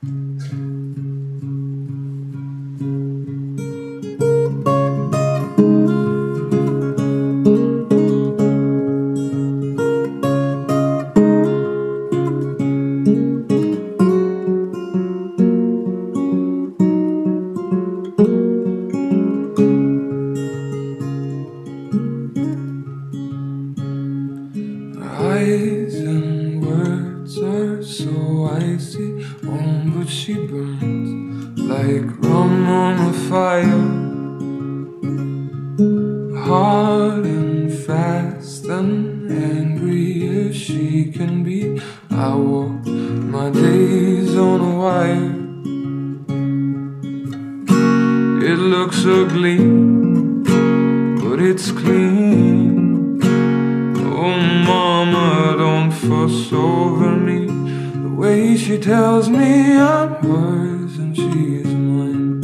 eyes she burns like rum on a fire. Hard and fast and angry as she can be. I walk my days on a wire. It looks ugly, but it's clean. Oh, mama, don't fuss over me. Way she tells me I'm hers and she's mine.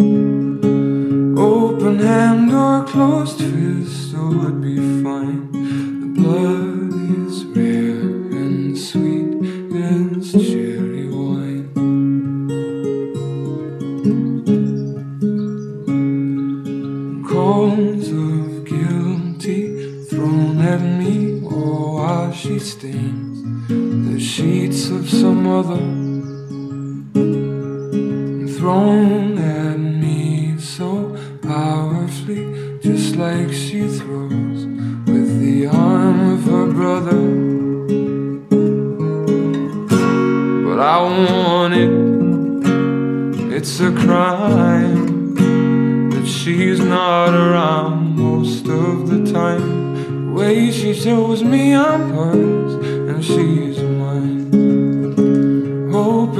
Open hand or closed fist, oh, it'd be fine. The blood is rare and sweet as cherry wine. Calls of guilty thrown at me, oh, while she the sheets of some other. Thrown at me so powerfully, just like she throws with the arm of her brother. But I want it, it's a crime that she's not around most of the time. The way she shows me I'm hers and she's.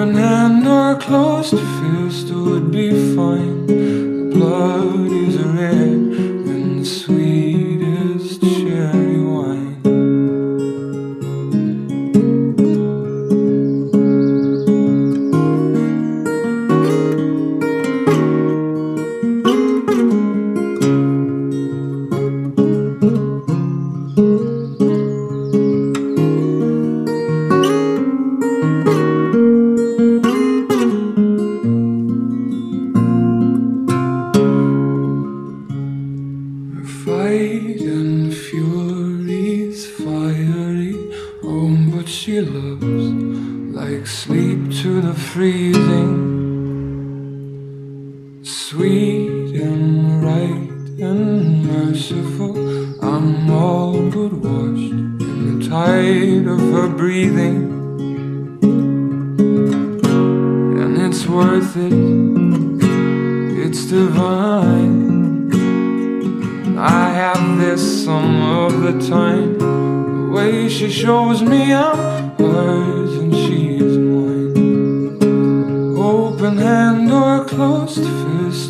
Open hand or closed fist would be fine. The blood is red and sweet she loves like sleep to the freezing. Sweet and right and merciful. I'm all but washed in the tide of her breathing. And it's worth it, it's divine. I have this some of the time. The way she shows me I'm hers and she's mine. Open hand or closed fist